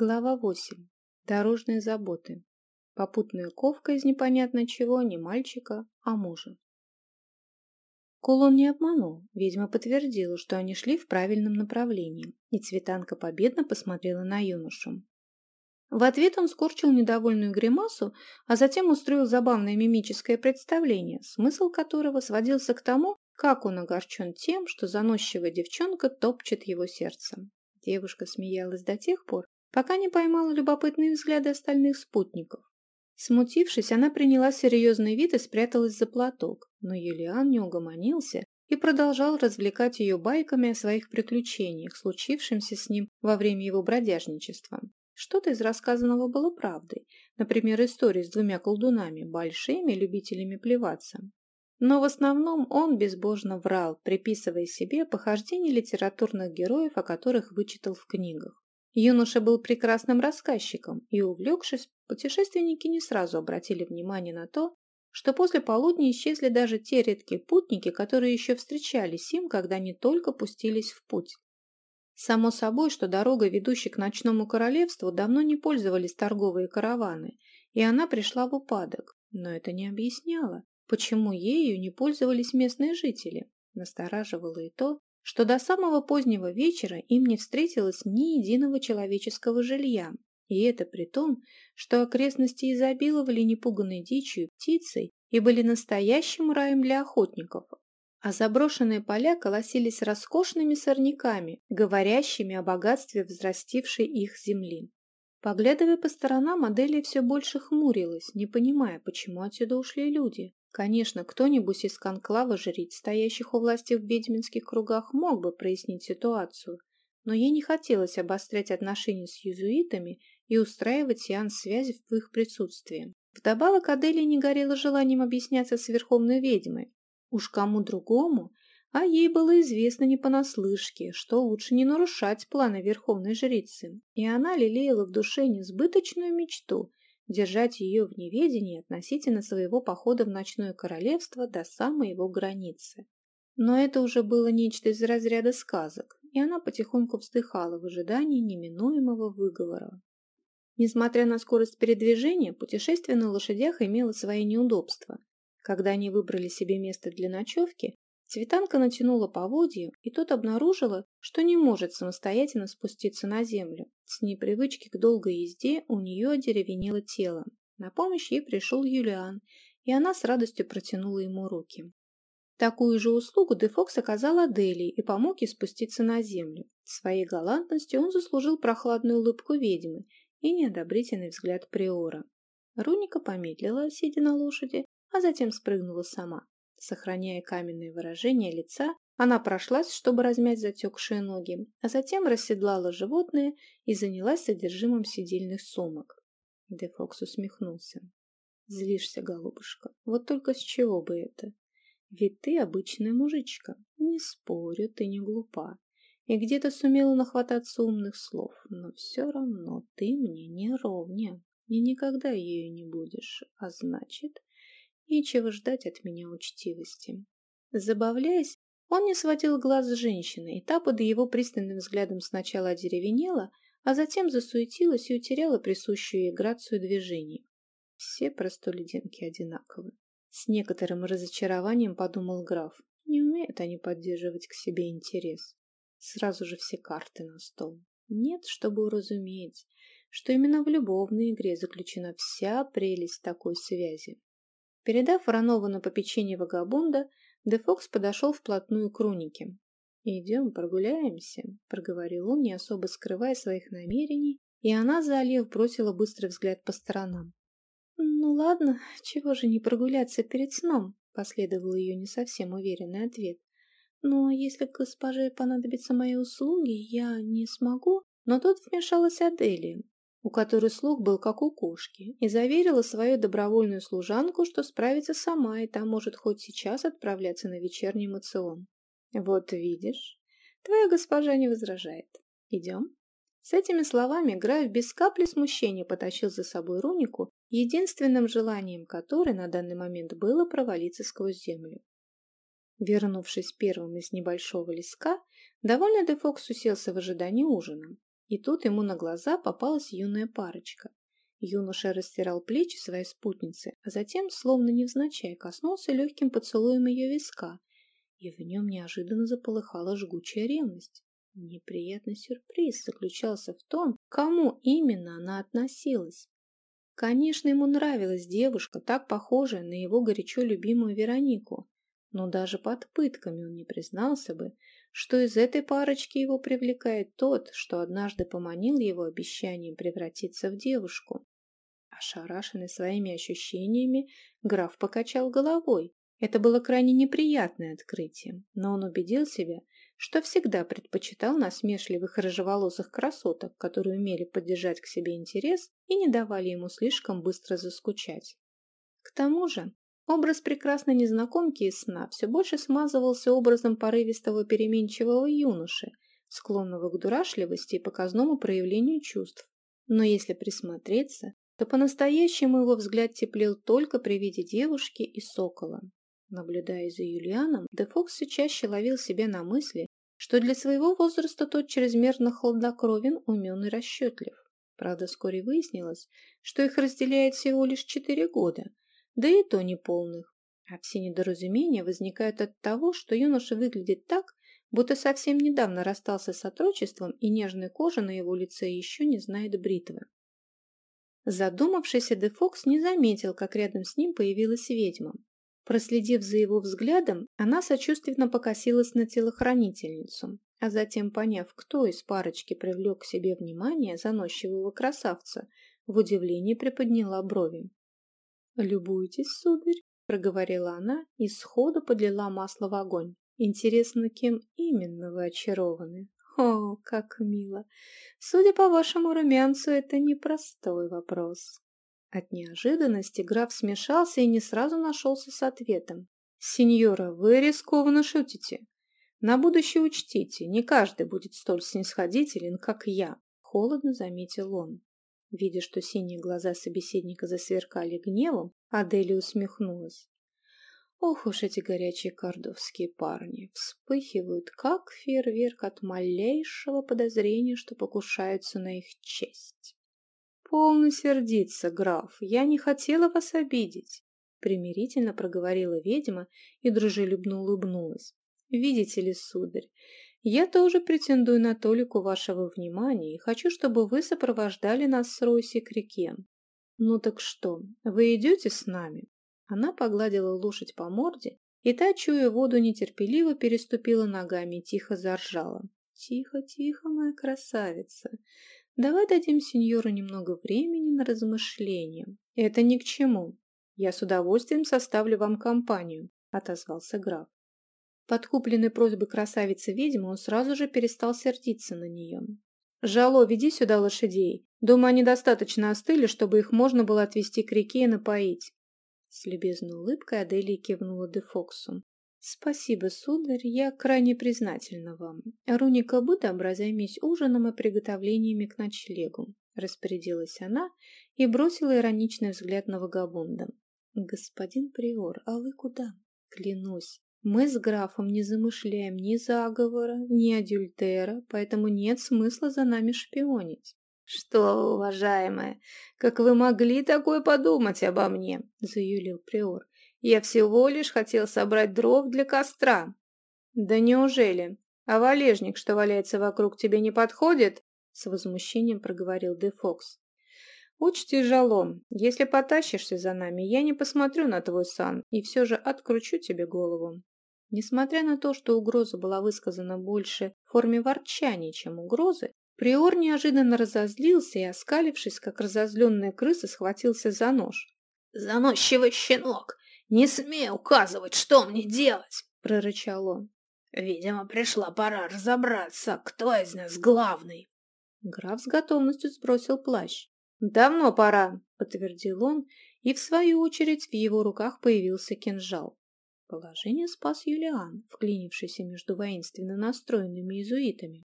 Глава 8. Дорожные заботы. Попутная ковка из непонятно чего, не мальчика, а мужа. Кулон не обманул. Ведьма подтвердила, что они шли в правильном направлении, и Цветанка победно посмотрела на юношу. В ответ он скорчил недовольную гримасу, а затем устроил забавное мимическое представление, смысл которого сводился к тому, как он огорчен тем, что заносчивая девчонка топчет его сердце. Девушка смеялась до тех пор, пока не поймала любопытные взгляды остальных спутников. Смутившись, она приняла серьезный вид и спряталась за платок, но Юлиан не угомонился и продолжал развлекать ее байками о своих приключениях, случившимся с ним во время его бродяжничества. Что-то из рассказанного было правдой, например, история с двумя колдунами, большими любителями плеваться. Но в основном он безбожно врал, приписывая себе похождения литературных героев, о которых вычитал в книгах. Юноша был прекрасным рассказчиком, и, увлекшись, путешественники не сразу обратили внимание на то, что после полудня исчезли даже те редкие путники, которые еще встречались им, когда они только пустились в путь. Само собой, что дорога, ведущая к ночному королевству, давно не пользовались торговые караваны, и она пришла в упадок. Но это не объясняло, почему ею не пользовались местные жители. Настораживало и то, что до самого позднего вечера им не встретилось ни единого человеческого жилья, и это при том, что окрестности изобиловали непуганной дичью и птицей и были настоящим раем для охотников, а заброшенные поля колосились роскошными сорняками, говорящими о богатстве взрастившей их земли. Поглядывая по сторонам, Аделия все больше хмурилась, не понимая, почему отсюда ушли люди. Конечно, кто-нибудь из конклава жриц, стоящих у власти в ведьминских кругах, мог бы прояснить ситуацию, но ей не хотелось обострять отношения с юзуитами и устраивать сеанс связи в их присутствии. Вдобавок Аделия не горела желанием объясняться с верховной ведьмой. Уж кому другому, а ей было известно не понаслышке, что лучше не нарушать планы верховной жрицы, и она лелеяла в душе несбыточную мечту держать ее в неведении относительно своего похода в ночное королевство до самой его границы. Но это уже было нечто из разряда сказок, и она потихоньку вздыхала в ожидании неминуемого выговора. Несмотря на скорость передвижения, путешествие на лошадях имело свои неудобства. Когда они выбрали себе место для ночевки, Цветанка натянула поводья, и тут обнаружила, что не может самостоятельно спуститься на землю. С непривычки к долгой езде у нее одеревенело тело. На помощь ей пришел Юлиан, и она с радостью протянула ему руки. Такую же услугу Дефокс оказал Аделии и помог ей спуститься на землю. Своей галантностью он заслужил прохладную улыбку ведьмы и неодобрительный взгляд Приора. Руника помедлила, сидя на лошади, а затем спрыгнула сама. Сохраняя каменное выражение лица, она прошлась, чтобы размять затекшие ноги, а затем расседлала животное и занялась содержимым сидельных сумок. Дефокс усмехнулся. «Злишься, голубушка, вот только с чего бы это? Ведь ты обычная мужичка, не спорю, ты не глупа, и где-то сумела нахвататься умных слов, но все равно ты мне не ровня, и никогда ею не будешь, а значит, Нечего ждать от меня учтивости. Забавляясь, он не сводил глаз с женщины, и та под его пристальным взглядом сначала одеревенела, а затем засуетилась и утеряла присущую ей грацию движений. Все простолюдинки одинаковы. С некоторым разочарованием подумал граф. Не умеют они поддерживать к себе интерес. Сразу же все карты на стол. Нет, чтобы уразуметь, что именно в любовной игре заключена вся прелесть такой связи. Передав Воронова на попечение вагабунда, Дефокс подошел вплотную к Рунике. «Идем прогуляемся», — проговорил он, не особо скрывая своих намерений, и она, залив, бросила быстрый взгляд по сторонам. «Ну ладно, чего же не прогуляться перед сном?» — последовал ее не совсем уверенный ответ. «Но если госпоже понадобятся мои услуги, я не смогу». Но тут вмешалась Аделия, у которой слух был как у кошки, и заверила свою добровольную служанку, что справится сама, и та может хоть сейчас отправляться на вечерний мацион. «Вот видишь, твоя госпожа не возражает. Идем?» С этими словами Граф без капли смущения потащил за собой Рунику, единственным желанием которой на данный момент было провалиться сквозь землю. Вернувшись первым из небольшого леска, довольно Дефокс уселся в ожидании ужина. И тут ему на глаза попалась юная парочка. Юноша растирал плечи своей спутницы, а затем, словно невзначай, коснулся легким поцелуем ее виска, и в нем неожиданно заполыхала жгучая ревность. Неприятный сюрприз заключался в том, к кому именно она относилась. Конечно, ему нравилась девушка, так похожая на его горячо любимую Веронику, но даже под пытками он не признался бы, что из этой парочки его привлекает тот, что однажды поманил его обещанием превратиться в девушку. Ошарашенный своими ощущениями, граф покачал головой. Это было крайне неприятное открытие, но он убедил себя, что всегда предпочитал насмешливых рыжеволосых красоток, которые умели поддержать к себе интерес и не давали ему слишком быстро заскучать. К тому же, образ прекрасной незнакомки из сна все больше смазывался образом порывистого переменчивого юноши, склонного к дурашливости и показному проявлению чувств. Но если присмотреться, то по-настоящему его взгляд теплел только при виде девушки и сокола. Наблюдая за Юлианом, Дефокс все чаще ловил себя на мысли, что для своего возраста тот чрезмерно хладнокровен, умен и расчетлив. Правда, вскоре выяснилось, что их разделяет всего лишь четыре года, да и то неполных. А все недоразумения возникают от того, что юноша выглядит так, будто совсем недавно расстался с отрочеством, и нежная кожа на его лице еще не знает бритвы. Задумавшийся Дефокс не заметил, как рядом с ним появилась ведьма. Проследив за его взглядом, она сочувственно покосилась на телохранительницу, а затем, поняв, кто из парочки привлек к себе внимание заносчивого красавца, в удивлении приподняла брови. «Любуйтесь, сударь», — проговорила она и сходу подлила масло в огонь. «Интересно, кем именно вы очарованы?» «О, как мило! Судя по вашему румянцу, это непростой вопрос». От неожиданности граф смешался и не сразу нашелся с ответом. «Сеньора, вы рискованно шутите. На будущее учтите, не каждый будет столь снисходителен, как я», — холодно заметил он. Видя, что синие глаза собеседника засверкали гневом, Аделия усмехнулась. Ох уж эти горячие кордовские парни, вспыхивают, как фейерверк от малейшего подозрения, что покушаются на их честь. «Полно сердиться, граф, я не хотела вас обидеть», — примирительно проговорила ведьма и дружелюбно улыбнулась. «Видите ли, сударь, я тоже претендую на толику вашего внимания и хочу, чтобы вы сопровождали нас с Ройси к реке. Ну так что, вы идете с нами?» Она погладила лошадь по морде, и та, чуя воду, нетерпеливо переступила ногами и тихо заржала. «Тихо, тихо, моя красавица! Давай дадим сеньору немного времени на размышления. Это ни к чему. Я с удовольствием составлю вам компанию, отозвался граф. Подкупленный просьбой красавицы-ведьмы, он сразу же перестал сердиться на нее. «Жало, веди сюда лошадей. Думаю, они достаточно остыли, чтобы их можно было отвезти к реке и напоить». С любезной улыбкой Аделия кивнула Дефоксу. «Спасибо, сударь, я крайне признательна вам. Руника, добра, займись ужином и приготовлениями к ночлегу», — распорядилась она и бросила ироничный взгляд на вагабунда. «Господин Приор, а вы куда?» «Клянусь, мы с графом не замышляем ни заговора, ни адюльтера, поэтому нет смысла за нами шпионить». «Что, уважаемая, как вы могли такое подумать обо мне?» — заюлил Приор. Я всего лишь хотел собрать дров для костра. Да неужели? А валежник, что валяется вокруг, тебе не подходит? С возмущением проговорил Де Фокс. Учти, жалом, если потащишься за нами, я не посмотрю на твой сан и все же откручу тебе голову. Несмотря на то, что угроза была высказана больше в форме ворчания, чем угрозы, Приор неожиданно разозлился и, оскалившись, как разозленная крыса, схватился за нож. «Заносчивый щенок! «Не смей указывать, что мне делать!» — прорычал он. «Видимо, пришла пора разобраться, кто из нас главный». Граф с готовностью сбросил плащ. «Давно пора», — подтвердил он, и в свою очередь в его руках появился кинжал. Положение спас Юлиан, вклинившийся между воинственно настроенными иезуитами.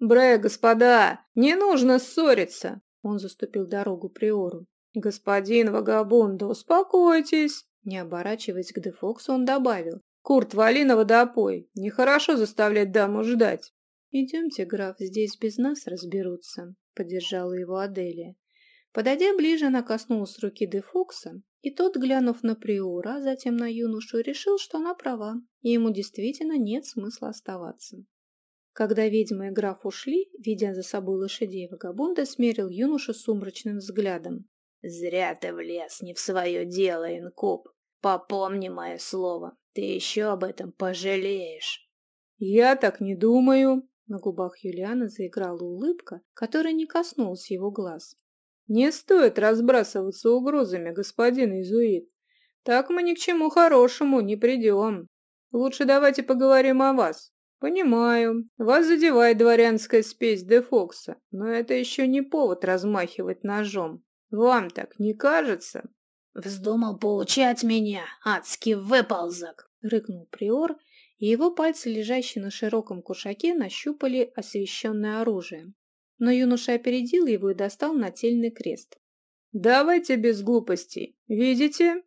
«Бре, господа, не нужно ссориться!» Он заступил дорогу Приору. «Господин Вагабунда, успокойтесь!» Не оборачиваясь к Дефоксу, он добавил. «Курт, вали на водопой. Нехорошо заставлять даму ждать». «Идемте, граф, здесь без нас разберутся», — поддержала его Аделия. Подойдя ближе, она коснулась руки де Фокса, и тот, глянув на Приора, а затем на юношу, решил, что она права, и ему действительно нет смысла оставаться. Когда ведьма и граф ушли, видя за собой лошадей, вагабунда смерил юношу сумрачным взглядом. «Зря ты влез не в свое дело, инкуб. Попомни мое слово, ты еще об этом пожалеешь». «Я так не думаю», на губах Юлиана заиграла улыбка, которая не коснулась его глаз. «Не стоит разбрасываться угрозами, господин Изуит. Так мы ни к чему хорошему не придем. Лучше давайте поговорим о вас. Понимаю, вас задевает дворянская спесь де Фокса, но это еще не повод размахивать ножом. Вам так не кажется?» «Вздумал поучать меня, адский выползок!» — рыкнул приор и его пальцы, лежащие на широком кушаке, нащупали освещенное оружие. Но юноша опередил его и достал нательный крест. «Давайте без глупостей. Видите?»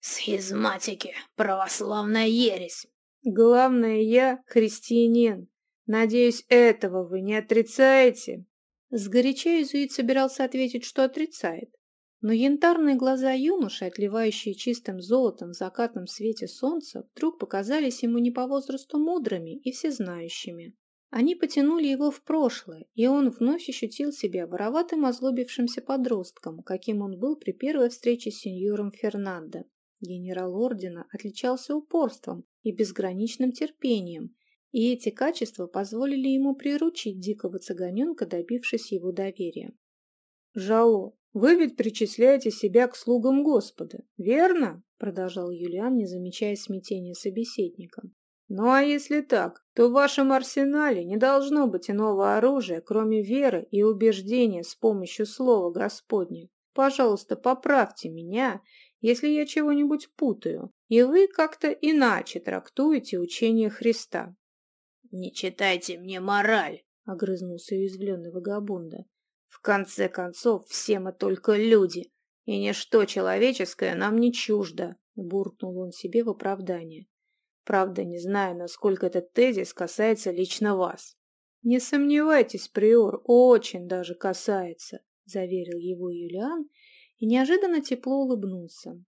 «Схизматики, православная ересь!» «Главное, я христианин. Надеюсь, этого вы не отрицаете?» Сгоряча Изуит собирался ответить, что отрицает. Но янтарные глаза юноши, отливающие чистым золотом в закатном свете солнца, вдруг показались ему не по возрасту мудрыми и всезнающими. Они потянули его в прошлое, и он вновь ощутил себя вороватым озлобившимся подростком, каким он был при первой встрече с сеньором Фернандо. Генерал ордена отличался упорством и безграничным терпением, и эти качества позволили ему приручить дикого цыганенка, добившись его доверия. «Жало, вы ведь причисляете себя к слугам Господа, верно?» продолжал Юлиан, не замечая смятения собеседника. «Ну а если так, то в вашем арсенале не должно быть иного оружия, кроме веры и убеждения с помощью слова Господня. Пожалуйста, поправьте меня, если я чего-нибудь путаю, и вы как-то иначе трактуете учение Христа». «Не читайте мне мораль», — огрызнулся уязвленный вагабунда. В конце концов, все мы только люди, и ничто человеческое нам не чуждо, буркнул он себе в оправдание. Правда, не знаю, насколько этот тезис касается лично вас. Не сомневайтесь, приор, очень даже касается, заверил его Юлиан и неожиданно тепло улыбнулся.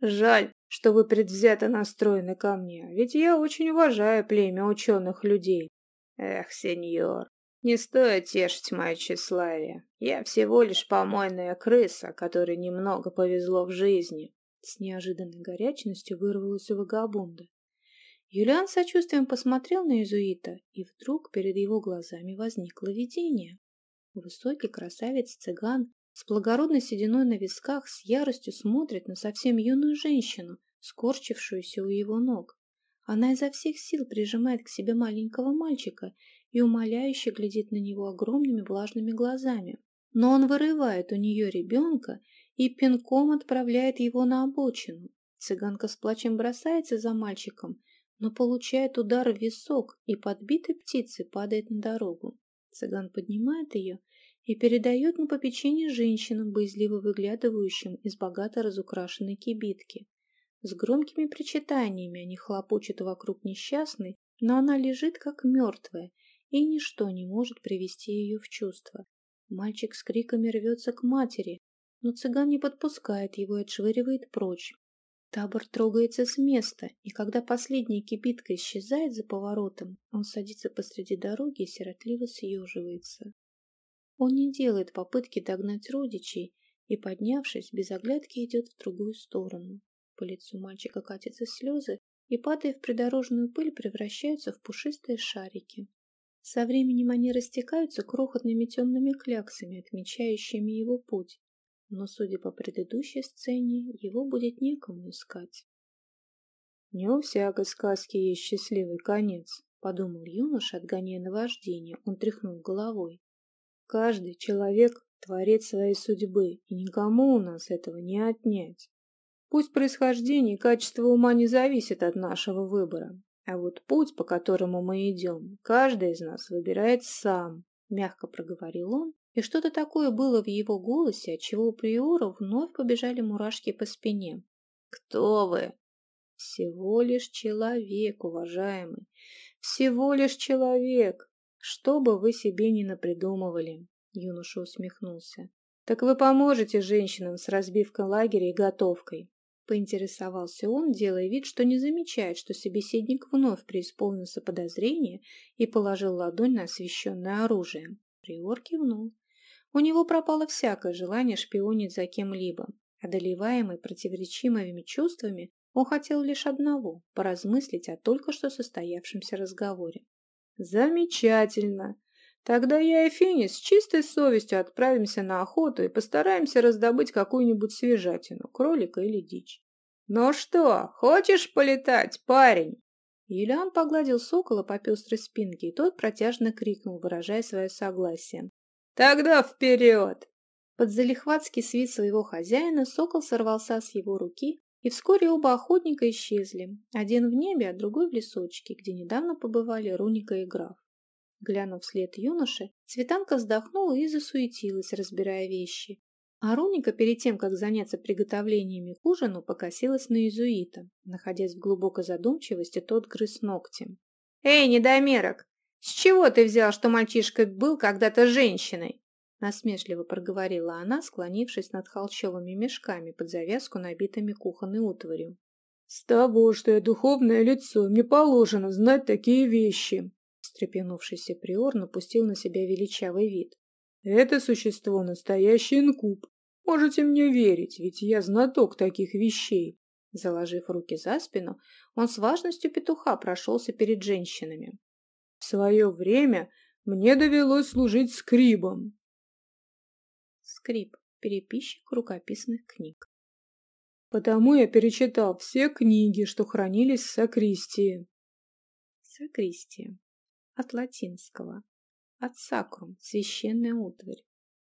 Жаль, что вы предвзято настроены ко мне, ведь я очень уважаю племя ученых людей. Эх, сеньор, не стоит тешить мое тщеславие. Я всего лишь помойная крыса, которой немного повезло в жизни. С неожиданной горячностью вырвалась у вагабунда. Юлиан сочувствием посмотрел на Изуита, и вдруг перед его глазами возникло видение. Высокий красавец-цыган с благородной сединой на висках с яростью смотрит на совсем юную женщину, скорчившуюся у его ног. Она изо всех сил прижимает к себе маленького мальчика и умоляюще глядит на него огромными влажными глазами. Но он вырывает у нее ребенка и пинком отправляет его на обочину. Цыганка с плачем бросается за мальчиком, но получает удар в висок и подбитой птицей падает на дорогу. Цыган поднимает ее и передает на попечение женщинам, боязливо выглядывающим из богато разукрашенной кибитки. С громкими причитаниями они хлопочут вокруг несчастной, но она лежит как мертвая и ничто не может привести ее в чувство. Мальчик с криками рвется к матери, но цыган не подпускает его и отшвыривает прочь. Табор трогается с места, и когда последняя кипитка исчезает за поворотом, он садится посреди дороги и сиротливо съеживается. Он не делает попытки догнать родичей и, поднявшись, без оглядки идет в другую сторону. По лицу мальчика катятся слезы, и, падая в придорожную пыль, превращаются в пушистые шарики. Со временем они растекаются крохотными темными кляксами, отмечающими его путь, но, судя по предыдущей сцене, его будет некому искать. «Не у всякой сказки есть счастливый конец», — подумал юноша, отгоняя наваждение. Он тряхнул головой. «Каждый человек — творец своей судьбы, и никому у нас этого не отнять. Пусть происхождение и качество ума не зависят от нашего выбора, а вот путь, по которому мы идем, каждый из нас выбирает сам, мягко проговорил он, и что-то такое было в его голосе, отчего у приора вновь побежали мурашки по спине. «Кто вы?» «Всего лишь человек, уважаемый, всего лишь человек. Что бы вы себе ни напридумывали, юноша усмехнулся. Так вы поможете женщинам с разбивкой лагеря и готовкой. Поинтересовался он, делая вид, что не замечает, что собеседник вновь преисполнился подозрения и положил ладонь на освещенное оружие. Приор кивнул. У него пропало всякое желание шпионить за кем-либо. Одолеваемый противоречивыми чувствами, он хотел лишь одного – поразмыслить о только что состоявшемся разговоре. «Замечательно! Тогда я и Фини с чистой совестью отправимся на охоту и постараемся раздобыть какую-нибудь свежатину, кролика или дичь. Ну что, хочешь полетать, парень?» Юлиан погладил сокола по пестрой спинке, и тот протяжно крикнул, выражая свое согласие. «Тогда вперед!» Под залихватский свист своего хозяина сокол сорвался с его руки, и вскоре оба охотника исчезли, один в небе, а другой в лесочке, где недавно побывали Руника и граф. Глянув вслед юноше, Цветанка вздохнула и засуетилась, разбирая вещи. А Руника перед тем, как заняться приготовлениями к ужину, покосилась на иезуита. Находясь в глубокой задумчивости, тот грыз ногтем. «Эй, недомерок! С чего ты взял, что мальчишка был когда-то женщиной?» Насмешливо проговорила она, склонившись над холщовыми мешками под завязку, набитыми кухонной утварью. «С того, что я духовное лицо, мне положено знать такие вещи!» Встрепенувшийся приор напустил на себя величавый вид. «Это существо настоящий инкуб. Можете мне верить, ведь я знаток таких вещей!» Заложив руки за спину, он с важностью петуха прошелся перед женщинами. «В свое время мне довелось служить скрибом, Скрип. Переписчик рукописных книг. Потому я перечитал все книги, что хранились в Сакристии. Сакристия. От латинского. От сакрум. Священная утварь.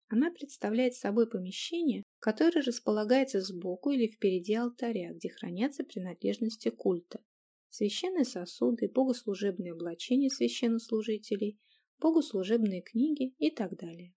Она представляет собой помещение, которое располагается сбоку или впереди алтаря, где хранятся принадлежности культа. Священные сосуды, богослужебные облачения священнослужителей, богослужебные книги и так далее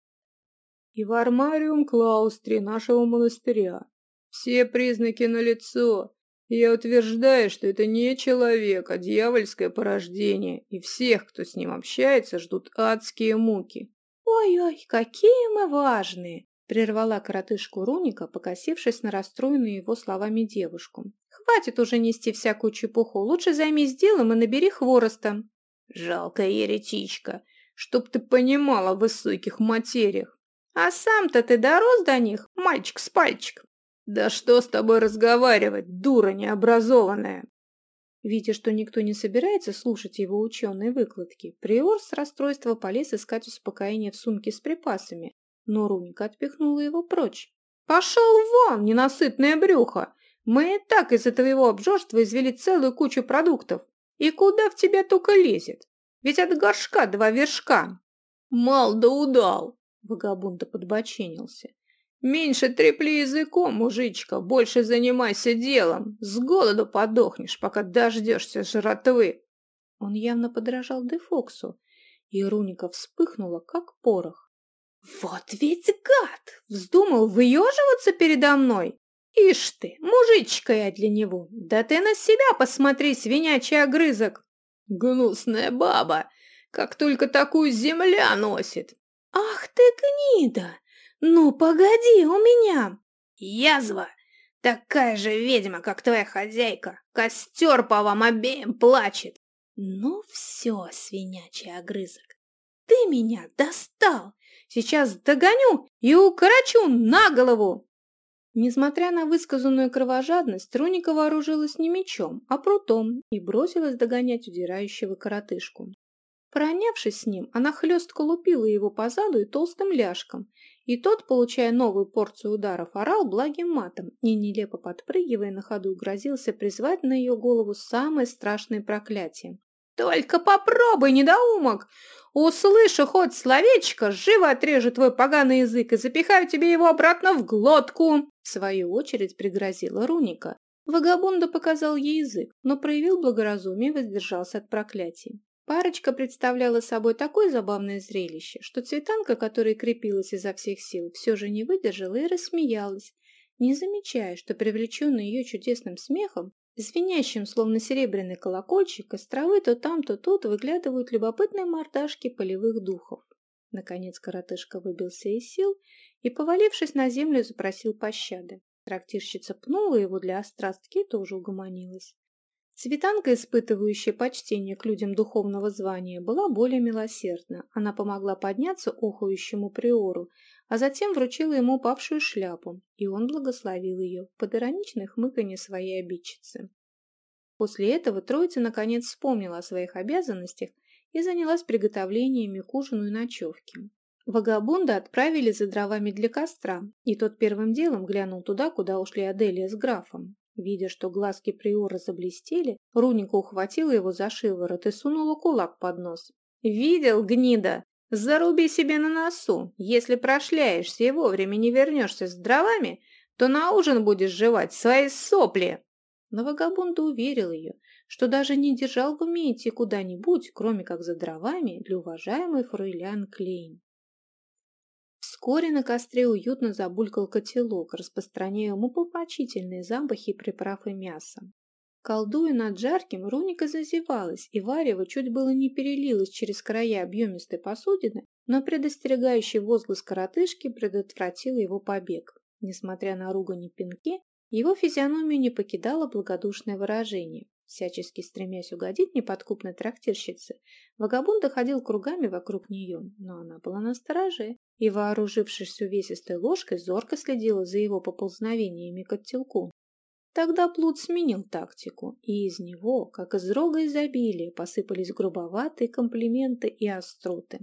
и в армариум клаустре нашего монастыря. Все признаки налицо, и я утверждаю, что это не человек, а дьявольское порождение, и всех, кто с ним общается, ждут адские муки. «Ой-ой, какие мы важные!» — прервала коротышку Руника, покосившись на расстроенную его словами девушку. «Хватит уже нести всякую чепуху, лучше займись делом и набери хвороста». «Жалкая еретичка, чтоб ты понимала в высоких материях. А сам-то ты дорос до них, мальчик с пальчиком. Да что с тобой разговаривать, дура необразованная? Видя, что никто не собирается слушать его ученые выкладки, Приор с расстройства полез искать успокоение в сумке с припасами, но Руника отпихнула его прочь. «Пошел вон, ненасытное брюхо! Мы и так из-за твоего обжорства извели целую кучу продуктов. И куда в тебя только лезет? Ведь от горшка два вершка!» «Мал да удал!» Вагабунда подбоченился. «Меньше трепли языком, мужичка, больше занимайся делом. С голоду подохнешь, пока дождешься жратвы». Он явно подражал Дефоксу, и Руника вспыхнула, как порох. «Вот ведь гад! Вздумал выеживаться передо мной? Ишь ты, мужичка я для него! Да ты на себя посмотри, свинячий огрызок!» «Гнусная баба! Как только такую земля носит! «Ах ты гнида! Ну, погоди, у меня!» «Язва! Такая же ведьма, как твоя хозяйка! Костер по вам обеим плачет!» «Ну все, свинячий огрызок, ты меня достал! Сейчас догоню и укорочу на голову!» Несмотря на высказанную кровожадность, Руника вооружилась не мечом, а прутом и бросилась догонять удирающего коротышку. Поронявшись с ним, она хлестко лупила его по заду и толстым ляжком, и тот, получая новую порцию ударов, орал благим матом и, нелепо подпрыгивая на ходу, грозился призвать на ее голову самое страшное проклятие. «Только попробуй, недоумок! Услышу хоть словечко, живо отрежу твой поганый язык и запихаю тебе его обратно в глотку!» В свою очередь пригрозила Руника. Вагабунда показал ей язык, но проявил благоразумие и воздержался от проклятий. Парочка представляла собой такое забавное зрелище, что цветанка, которая крепилась изо всех сил, все же не выдержала и рассмеялась, не замечая, что привлеченный ее чудесным смехом, Звенящим, словно серебряный колокольчик, из травы то там, то тут выглядывают любопытные мордашки полевых духов. Наконец коротышка выбился из сил и, повалившись на землю, запросил пощады. Трактирщица пнула его для острастки и тоже угомонилась. Цветанка, испытывающая почтение к людям духовного звания, была более милосердна. Она помогла подняться охующему приору, а затем вручила ему упавшую шляпу, и он благословил ее под ироничное хмыканье своей обидчицы. После этого троица наконец вспомнила о своих обязанностях и занялась приготовлениями к ужину и ночевке. Вагабунда отправили за дровами для костра, и тот первым делом глянул туда, куда ушли Аделия с графом. Видя, что глазки приора заблестели, Руника ухватила его за шиворот и сунула кулак под нос. «Видел, гнида? Заруби себе на носу. Если прошляешься и вовремя не вернешься с дровами, то на ужин будешь жевать свои сопли!» Но вагабунда уверил ее, что даже не держал в уме идти куда-нибудь, кроме как за дровами, для уважаемой фройлян Клейн. Вскоре на костре уютно забулькал котелок, распространяя умопомрачительные запахи приправ и мяса. Колдуя над жарким, Руника зазевалась, и варево чуть было не перелилось через края объемистой посудины, но предостерегающий возглас коротышки предотвратил его побег. Несмотря на ругань и пинки, его физиономию не покидало благодушное выражение. Всячески стремясь угодить неподкупной трактирщице, вагабун доходил кругами вокруг нее, но она была настороже и, вооружившись увесистой ложкой, зорко следила за его поползновениями к оттелку. Тогда Плут сменил тактику, и из него, как из рога изобилия, посыпались грубоватые комплименты и остроты.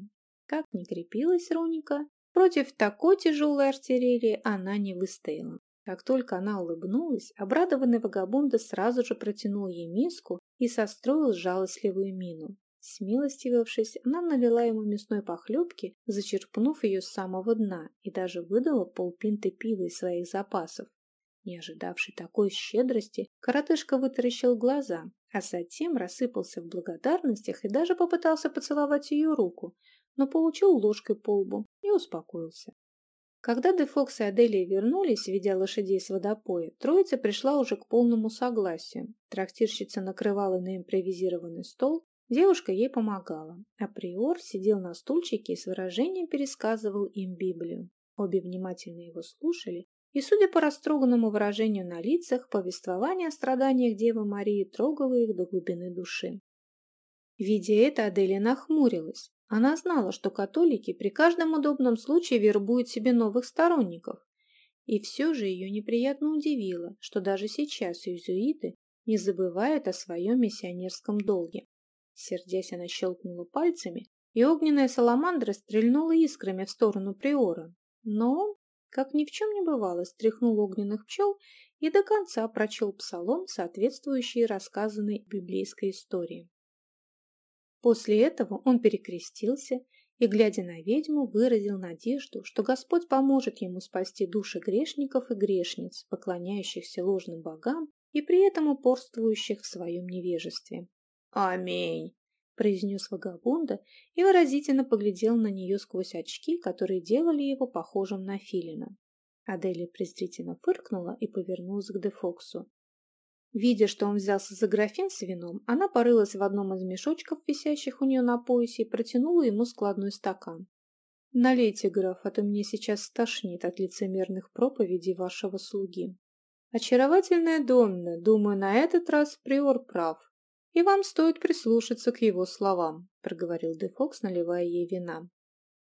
Как ни крепилась Руника, против такой тяжелой артиллерии она не выстояла. Как только она улыбнулась, обрадованный вагабунда сразу же протянул ей миску и состроил жалостливую мину. Смилостивившись, она налила ему мясной похлебки, зачерпнув ее с самого дна, и даже выдала полпинты пива из своих запасов. Не ожидавший такой щедрости, коротышка вытаращил глаза, а затем рассыпался в благодарностях и даже попытался поцеловать ее руку, но получил ложкой по лбу и успокоился. Когда Дефокс и Аделия вернулись, ведя лошадей с водопоя, троица пришла уже к полному согласию. Трактирщица накрывала на импровизированный стол, девушка ей помогала, а приор сидел на стульчике и с выражением пересказывал им Библию. Обе внимательно его слушали, и, судя по растроганному выражению на лицах, повествование о страданиях Девы Марии трогало их до глубины души. Видя это, Аделия нахмурилась. Она знала, что католики при каждом удобном случае вербуют себе новых сторонников. И все же ее неприятно удивило, что даже сейчас иезуиты не забывают о своем миссионерском долге. Сердясь, она щелкнула пальцами, и огненная саламандра стрельнула искрами в сторону приора. Но он, как ни в чем не бывало, стряхнул огненных пчел и до конца прочел псалом, соответствующий рассказанной библейской истории. После этого он перекрестился и, глядя на ведьму, выразил надежду, что Господь поможет ему спасти души грешников и грешниц, поклоняющихся ложным богам и при этом упорствующих в своем невежестве. «Аминь!» – произнес вагабунда и выразительно поглядел на нее сквозь очки, которые делали его похожим на филина. Аделия презрительно фыркнула и повернулась к Дефоксу. Видя, что он взялся за графин с вином, она порылась в одном из мешочков, висящих у нее на поясе, и протянула ему складной стакан. «Налейте, граф, а то мне сейчас стошнит от лицемерных проповедей вашего слуги». «Очаровательная Домна, думаю, на этот раз приор прав, и вам стоит прислушаться к его словам», — проговорил Дефокс, наливая ей вина.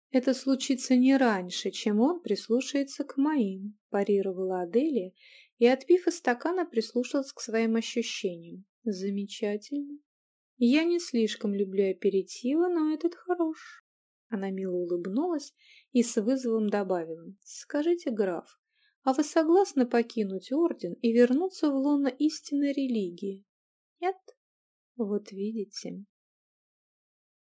«Это случится не раньше, чем он прислушается к моим», – парировала Аделия и, отпив из стакана, прислушалась к своим ощущениям. «Замечательно. Я не слишком люблю аперитивы, но этот хорош». Она мило улыбнулась и с вызовом добавила. «Скажите, граф, а вы согласны покинуть орден и вернуться в лоно истинной религии?» «Нет?» «Вот видите».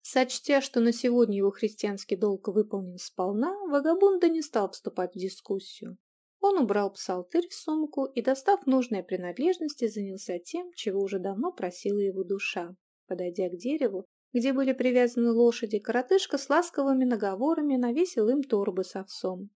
Сочтя, что на сегодня его христианский долг выполнен сполна, Вагабунда не стал вступать в дискуссию. Он убрал псалтырь в сумку и, достав нужные принадлежности, занялся тем, чего уже давно просила его душа. Подойдя к дереву, где были привязаны лошади, коротышка с ласковыми наговорами навесил им торбы с овсом.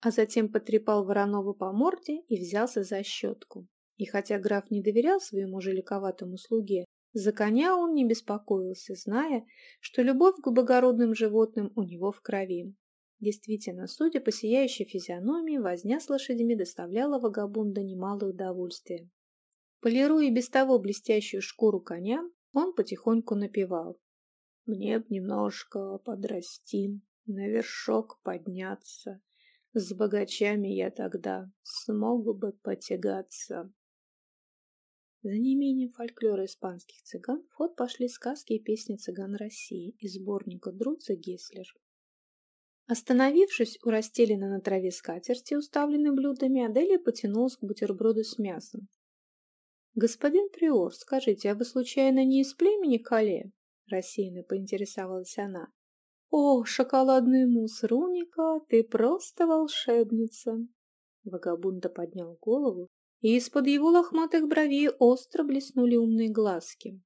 А затем потрепал Воронова по морде и взялся за щетку. И хотя граф не доверял своему жиликоватому слуге, за коня он не беспокоился, зная, что любовь к благородным животным у него в крови. Действительно, судя по сияющей физиономии, возня с лошадьми доставляла вагабунда немалое удовольствие. Полируя без того блестящую шкуру коня, он потихоньку напевал. «Мне б немножко подрасти, на вершок подняться. С богачами я тогда смог бы потягаться». За неимением фольклора испанских цыган в ход пошли сказки и песни цыган России из сборника Друца Геслер. Остановившись у расстеленной на траве скатерти, уставленной блюдами, Аделия потянулась к бутерброду с мясом. «Господин Приор, скажите, а вы случайно не из племени Кале?» – рассеянно поинтересовалась она. «О, шоколадный мусс Руника, ты просто волшебница!» Вагабунда поднял голову и из-под его лохматых бровей остро блеснули умные глазки.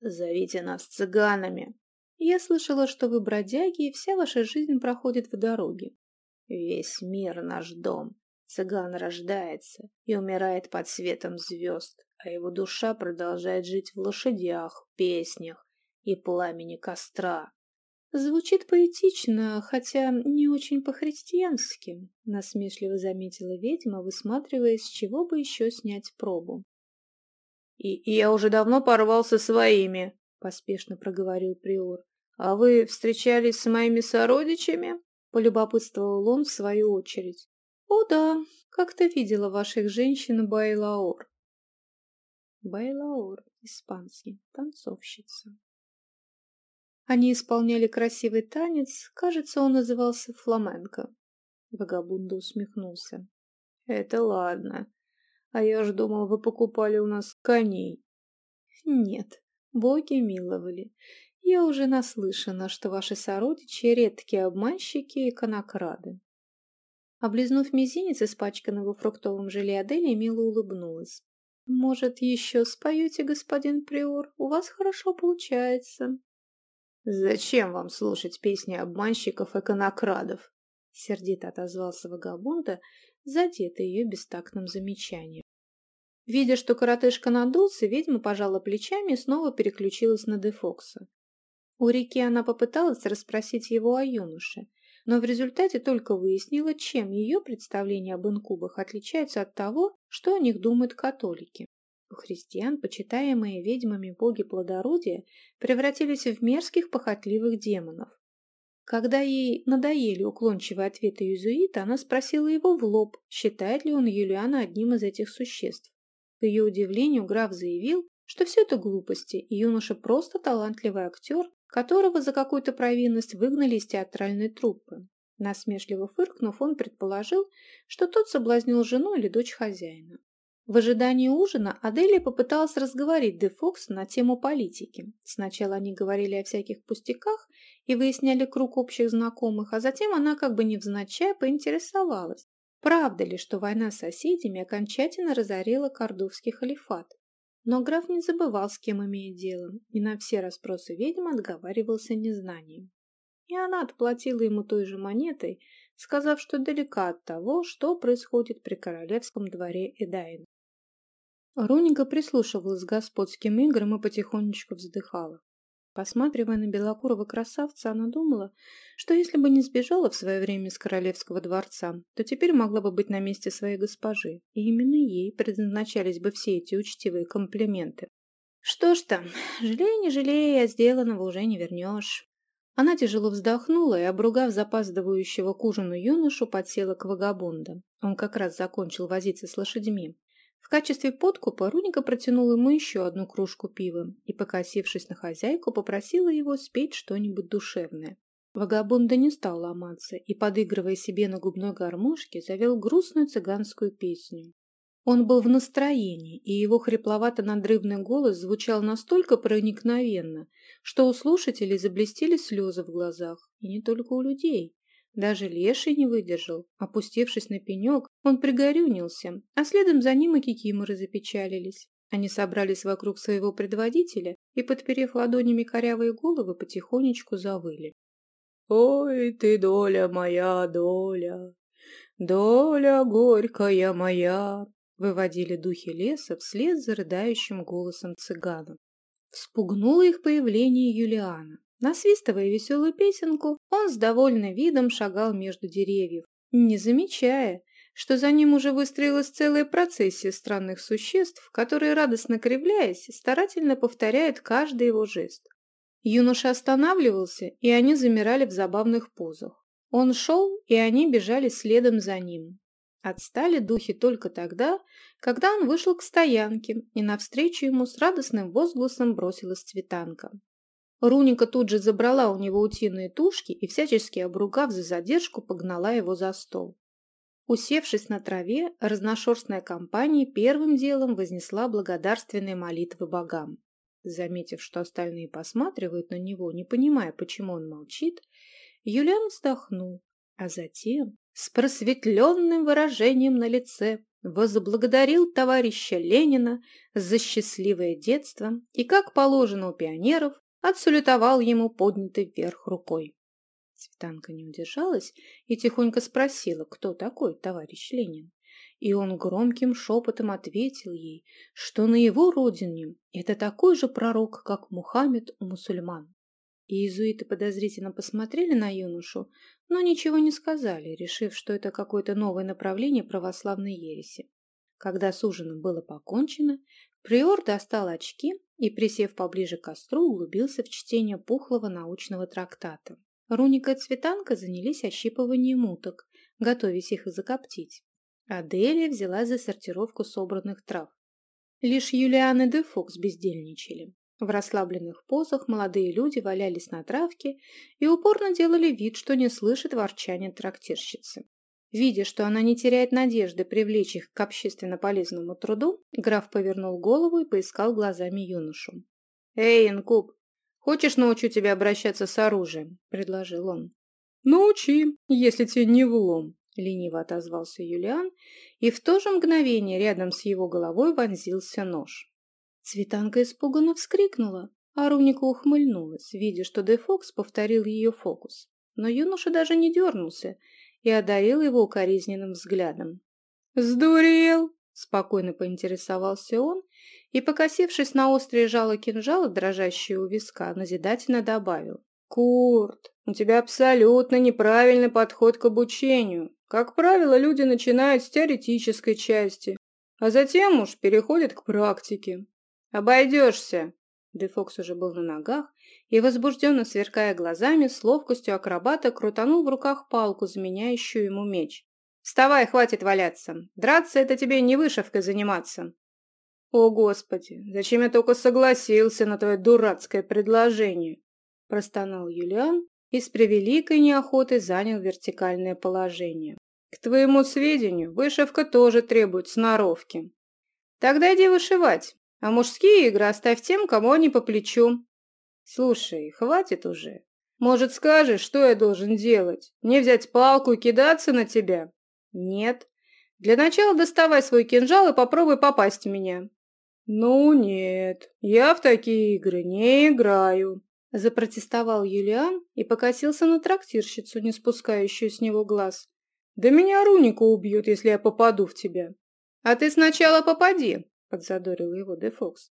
«Зовите нас цыганами!» «Я слышала, что вы бродяги, и вся ваша жизнь проходит в дороге». «Весь мир наш дом. Цыган рождается и умирает под светом звезд, а его душа продолжает жить в лошадях, песнях и пламени костра. Звучит поэтично, хотя не очень по-христиански, насмешливо заметила ведьма, высматривая, с чего бы еще снять пробу. И, я уже давно порвался своими, поспешно проговорил приор. А вы встречались с моими сородичами? полюбопытствовал он в свою очередь. О да, как-то видела ваших женщин Байлаур. Байлаур, испанский, танцовщица. Они исполняли красивый танец, кажется, он назывался фламенко. Вагабунда усмехнулся. Это ладно. А я ж думал, вы покупали у нас коней. Нет, боги миловали. Я уже наслышана, что ваши сородичи — редкие обманщики и конокрады. Облизнув мизинец, испачканного фруктовым желе, Аделия мило улыбнулась. «Может, еще споете, господин Приор? У вас хорошо получается». «Зачем вам слушать песни обманщиков и конокрадов?» — сердито отозвался Вагабунда, задетый ее бестактным замечанием. Видя, что коротышка надулся, ведьма пожала плечами и снова переключилась на Дефокса. У реки она попыталась расспросить его о юноше, но в результате только выяснила, чем ее представления об инкубах отличаются от того, что о них думают католики. У христиан почитаемые ведьмами боги плодородия превратились в мерзких похотливых демонов. Когда ей надоели уклончивые ответы иезуита, она спросила его в лоб, считает ли он Юлиана одним из этих существ. К ее удивлению граф заявил, что все это глупости, и юноша просто талантливый актер, которого за какую-то провинность выгнали из театральной труппы. Насмешливо фыркнув, он предположил, что тот соблазнил жену или дочь хозяина. В ожидании ужина Аделия попыталась разговорить Де Фокса на тему политики. Сначала они говорили о всяких пустяках и выясняли круг общих знакомых, а затем она как бы невзначай поинтересовалась, правда ли, что война с соседями окончательно разорила Кордовский халифат. Но граф не забывал, с кем имеет дело, и на все расспросы ведьмы отговаривался незнанием. И она отплатила ему той же монетой, сказав, что далека от того, что происходит при королевском дворе Эдайна. Руника прислушивалась к господским играм и потихонечку вздыхала. Посматривая на белокурого красавца, она думала, что если бы не сбежала в свое время из королевского дворца, то теперь могла бы быть на месте своей госпожи, и именно ей предназначались бы все эти учтивые комплименты. Что ж там, жалея не жалея, а сделанного уже не вернешь. Она тяжело вздохнула и, обругав запаздывающего к ужину юношу, подсела к вагабунда. Он как раз закончил возиться с лошадьми. В качестве подкупа Руника протянула ему еще одну кружку пива и, покосившись на хозяйку, попросила его спеть что-нибудь душевное. Вагабунда не стал ломаться и, подыгрывая себе на губной гармошке, завел грустную цыганскую песню. Он был в настроении, и его хрипловато-надрывный голос звучал настолько проникновенно, что у слушателей заблестели слезы в глазах, и не только у людей. Даже леший не выдержал. Опустившись на пенек, он пригорюнился, а следом за ним и кикиморы запечалились. Они собрались вокруг своего предводителя и, подперев ладонями корявые головы, потихонечку завыли. «Ой ты, доля моя, доля, доля горькая моя, выводили духи леса вслед за рыдающим голосом цыгана. Вспугнуло их появление Юлиана. Насвистывая веселую песенку, он с довольным видом шагал между деревьев, не замечая, что за ним уже выстроилась целая процессия странных существ, которые, радостно кривляясь, старательно повторяют каждый его жест. Юноша останавливался, и они замирали в забавных позах. Он шел, и они бежали следом за ним. Отстали духи только тогда, когда он вышел к стоянке, и навстречу ему с радостным возгласом бросилась цветанка. Руника тут же забрала у него утиные тушки и, всячески обругав за задержку, погнала его за стол. Усевшись на траве, разношерстная компания первым делом вознесла благодарственные молитвы богам. Заметив, что остальные посматривают на него, не понимая, почему он молчит, Юлиан вздохнул, а затем, с просветленным выражением на лице, возблагодарил товарища Ленина за счастливое детство и, как положено у пионеров, отсулютовал ему поднятой вверх рукой. Цветанка не удержалась и тихонько спросила, кто такой товарищ Ленин. И он громким шепотом ответил ей, что на его родине это такой же пророк, как Мухаммед у мусульман. И иезуиты подозрительно посмотрели на юношу, но ничего не сказали, решив, что это какое-то новое направление православной ереси. Когда с ужином было покончено, приор достал очки и, присев поближе к костру, углубился в чтение пухлого научного трактата. Руника и Цветанка занялись ощипыванием уток, готовясь их закоптить. Аделия взяла за сортировку собранных трав. Лишь Юлиан и Дефокс бездельничали. В расслабленных позах молодые люди валялись на травке и упорно делали вид, что не слышат ворчания трактирщицы. Видя, что она не теряет надежды привлечь их к общественно полезному труду, граф повернул голову и поискал глазами юношу. «Эй, Инкуб, «Хочешь, научу тебя обращаться с оружием?» – предложил он. «Научи, если тебе не влом», – лениво отозвался Юлиан, и в то же мгновение рядом с его головой вонзился нож. Цветанка испуганно вскрикнула, а Руника ухмыльнулась, видя, что Дефокс повторил ее фокус. Но юноша даже не дернулся и одарил его укоризненным взглядом. «Сдурел!» – спокойно поинтересовался он и, покосившись на острые жало кинжала, дрожащие у виска, назидательно добавил. «Курт, у тебя абсолютно неправильный подход к обучению. Как правило, люди начинают с теоретической части, а затем уж переходят к практике. Обойдешься!» Дефокс уже был на ногах и, возбужденно сверкая глазами, с ловкостью акробата крутанул в руках палку, заменяющую ему меч. «Вставай, хватит валяться! Драться — это тебе не вышивкой заниматься!» «О, Господи, зачем я только согласился на твое дурацкое предложение?» Простонал Юлиан и с превеликой неохотой занял вертикальное положение. «К твоему сведению, вышивка тоже требует сноровки. Тогда иди вышивать, а мужские игры оставь тем, кому они по плечу. Слушай, хватит уже. Может, скажешь, что я должен делать? Мне взять палку и кидаться на тебя? Нет. Для начала доставай свой кинжал и попробуй попасть в меня. «Ну нет, я в такие игры не играю», – запротестовал Юлиан и покосился на трактирщицу, не спускающую с него глаз. «Да меня Руника убьют, если я попаду в тебя». «А ты сначала попади», – подзадорил его Дефокс.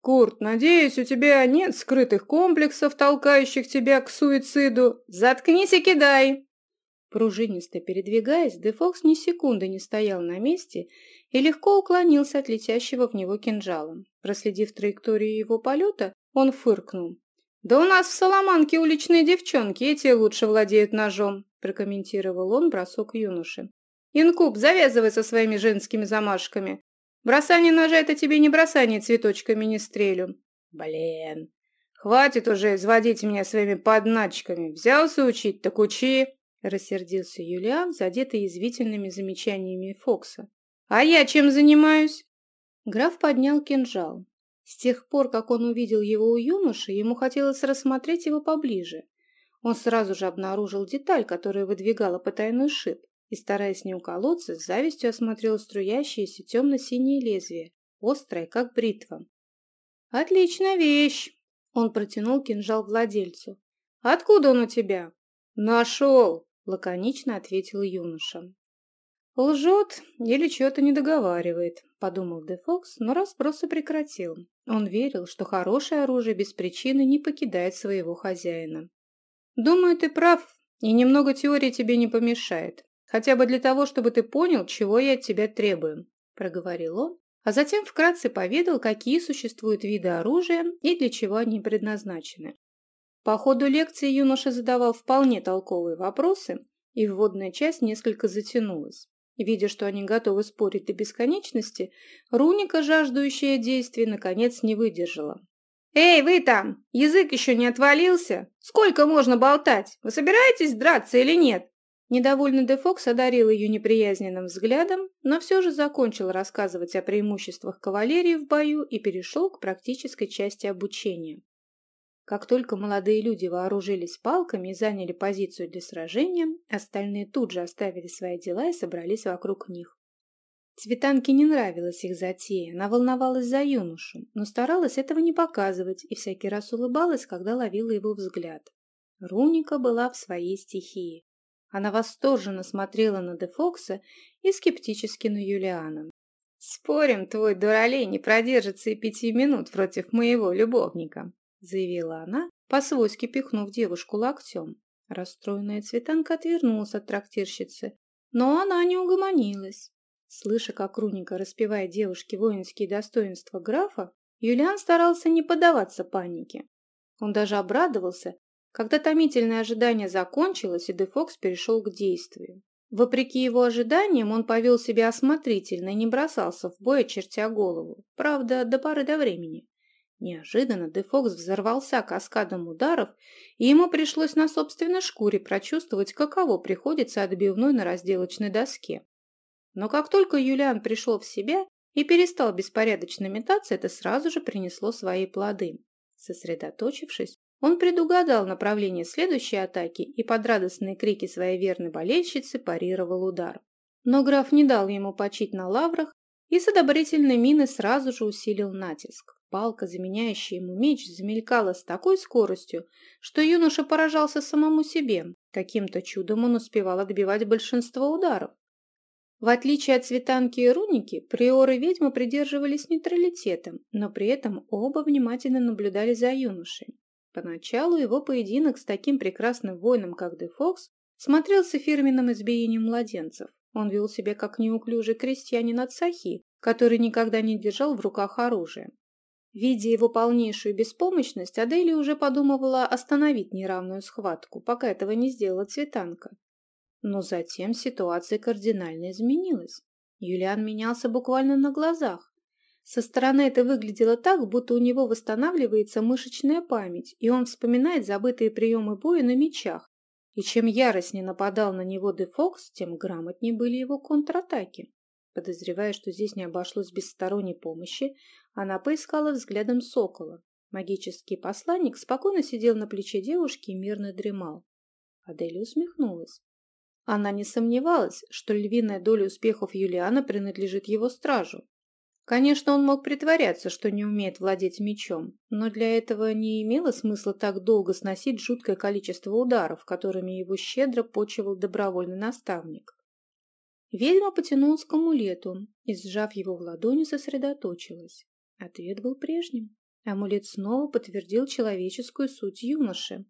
«Курт, надеюсь, у тебя нет скрытых комплексов, толкающих тебя к суициду. Заткнись и кидай!» Пружинисто передвигаясь, Дефокс ни секунды не стоял на месте и легко уклонился от летящего в него кинжала. Проследив траекторию его полета, он фыркнул. «Да у нас в Соломанке уличные девчонки, эти лучше владеют ножом», прокомментировал он бросок юноши. «Инкуб, завязывай со своими женскими замашками. Бросание ножа – это тебе не бросание цветочками не стрелю». «Блин, хватит уже изводить меня своими подначками. Взялся учить, так учи». Рассердился Юлиан, задетый язвительными замечаниями Фокса. «А я чем занимаюсь?» Граф поднял кинжал. С тех пор, как он увидел его у юноши, ему хотелось рассмотреть его поближе. Он сразу же обнаружил деталь, которая выдвигала потайной шип, и, стараясь не уколоться, с завистью осмотрел струящееся темно-синее лезвие, острое, как бритва. «Отличная вещь!» Он протянул кинжал владельцу. «Откуда он у тебя?» «Нашел!» – лаконично ответил юноша. «Лжет или что-то не договаривает», — подумал Дефокс, но расспросы прекратил. Он верил, что хорошее оружие без причины не покидает своего хозяина. «Думаю, ты прав, и немного теории тебе не помешает. Хотя бы для того, чтобы ты понял, чего я от тебя требую», — проговорил он, а затем вкратце поведал, какие существуют виды оружия и для чего они предназначены. По ходу лекции юноша задавал вполне толковые вопросы, и вводная часть несколько затянулась. Видя, что они готовы спорить до бесконечности, Руника, жаждущая действий, наконец не выдержала. «Эй, вы там! Язык еще не отвалился? Сколько можно болтать? Вы собираетесь драться или нет?» Недовольный Дефокс одарил ее неприязненным взглядом, но все же закончил рассказывать о преимуществах кавалерии в бою и перешел к практической части обучения. Как только молодые люди вооружились палками и заняли позицию для сражения, остальные тут же оставили свои дела и собрались вокруг них. Цветанке не нравилась их затея, она волновалась за юношу, но старалась этого не показывать и всякий раз улыбалась, когда ловила его взгляд. Руника была в своей стихии. Она восторженно смотрела на Дефокса и скептически на Юлиана. «Спорим, твой дуралей не продержится и пяти минут против моего любовника», заявила она, по-свойски пихнув девушку локтем. Расстроенная цветанка отвернулась от трактирщицы, но она не угомонилась. Слыша, как Руника распевает девушке воинские достоинства графа, Юлиан старался не поддаваться панике. Он даже обрадовался, когда томительное ожидание закончилось, и Дефокс перешел к действию. Вопреки его ожиданиям, он повел себя осмотрительно и не бросался в бой, очертя голову. Правда, до поры до времени. Неожиданно Дефокс взорвался каскадом ударов, и ему пришлось на собственной шкуре прочувствовать, каково приходится отбивной на разделочной доске. Но как только Юлиан пришел в себя и перестал беспорядочно метаться, это сразу же принесло свои плоды. Сосредоточившись, он предугадал направление следующей атаки и под радостные крики своей верной болельщицы парировал удар. Но граф не дал ему почить на лаврах и с одобрительной миной сразу же усилил натиск. Палка, заменяющая ему меч, замелькала с такой скоростью, что юноша поражался самому себе. Каким-то чудом он успевал отбивать большинство ударов. В отличие от Светанки и Руники, приоры ведьмы придерживались нейтралитетом, но при этом оба внимательно наблюдали за юношей. Поначалу его поединок с таким прекрасным воином, как Де Фокс, смотрелся фирменным избиением младенцев. Он вел себя как неуклюжий крестьянин от Сахи, который никогда не держал в руках оружие. Видя его полнейшую беспомощность, Аделия уже подумывала остановить неравную схватку, пока этого не сделала Цветанка. Но затем ситуация кардинально изменилась. Юлиан менялся буквально на глазах. Со стороны это выглядело так, будто у него восстанавливается мышечная память, и он вспоминает забытые приемы боя на мечах. И чем яростнее нападал на него Де Фокс, тем грамотнее были его контратаки. Подозревая, что здесь не обошлось без сторонней помощи, она поискала взглядом сокола. Магический посланник спокойно сидел на плече девушки и мирно дремал. Аделия усмехнулась. Она не сомневалась, что львиная доля успехов Юлиана принадлежит его стражу. Конечно, он мог притворяться, что не умеет владеть мечом, но для этого не имело смысла так долго сносить жуткое количество ударов, которыми его щедро почивал добровольный наставник. Ведьма потянулась к амулету и, сжав его в ладони, сосредоточилась. Ответ был прежним. Амулет снова подтвердил человеческую суть юноши.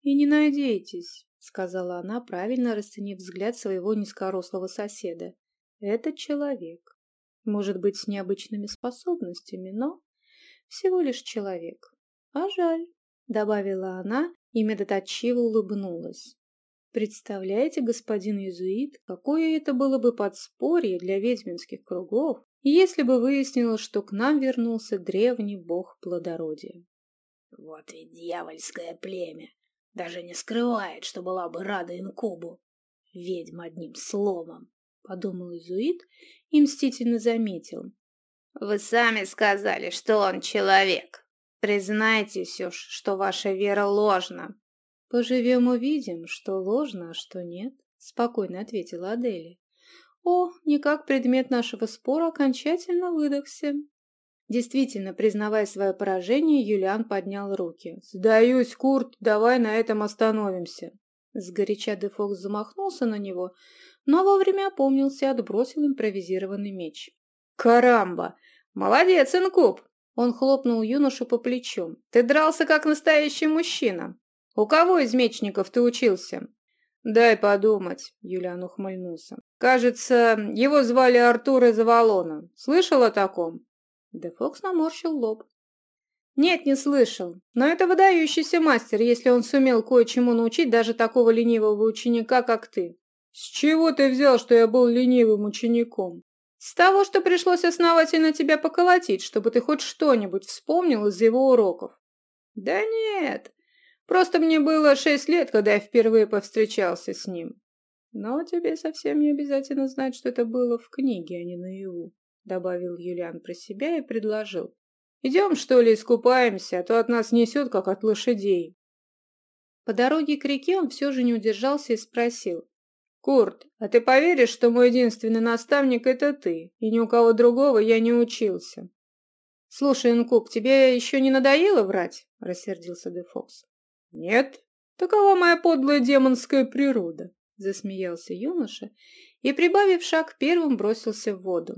«И не надейтесь», — сказала она, правильно расценив взгляд своего низкорослого соседа. «Это человек. Может быть, с необычными способностями, но всего лишь человек. А жаль», — добавила она и медоточиво улыбнулась. Представляете, господин иезуит, какое это было бы подспорье для ведьминских кругов, если бы выяснилось, что к нам вернулся древний бог плодородия. Вот ведь дьявольское племя. Даже не скрывает, что была бы рада инкубу. Ведьма одним словом, — подумал Изуит и мстительно заметил. Вы сами сказали, что он человек. Признайтесь уж, что ваша вера ложна. «Поживем увидим, что ложно, а что нет», — спокойно ответила Адели. «О, никак предмет нашего спора окончательно выдохся». Действительно, признавая свое поражение, Юлиан поднял руки. «Сдаюсь, Курт, давай на этом остановимся». Сгоряча Дефокс замахнулся на него, но вовремя опомнился и отбросил импровизированный меч. «Карамба! Молодец, Инкуб!» Он хлопнул юношу по плечу. «Ты дрался как настоящий мужчина. У кого из мечников ты учился?» «Дай подумать», — Юлиан ухмыльнулся. «Кажется, его звали Артур из Авалона. Слышал о таком?» Дефокс наморщил лоб. «Нет, не слышал. Но это выдающийся мастер, если он сумел кое-чему научить даже такого ленивого ученика, как ты». «С чего ты взял, что я был ленивым учеником?» «С того, что пришлось основательно тебя поколотить, чтобы ты хоть что-нибудь вспомнил из его уроков». «Да нет, просто мне было шесть лет, когда я впервые повстречался с ним». «Но тебе совсем не обязательно знать, что это было в книге, а не наяву», добавил Юлиан про себя и предложил. Идем, что ли, искупаемся, а то от нас несет, как от лошадей. По дороге к реке он все же не удержался и спросил. «Курт, а ты поверишь, что мой единственный наставник — это ты, и ни у кого другого я не учился?» «Слушай, Инкуб, тебе еще не надоело врать?» — рассердился Дефокс. «Нет, такова моя подлая демонская природа», — засмеялся юноша и, прибавив шаг, первым бросился в воду.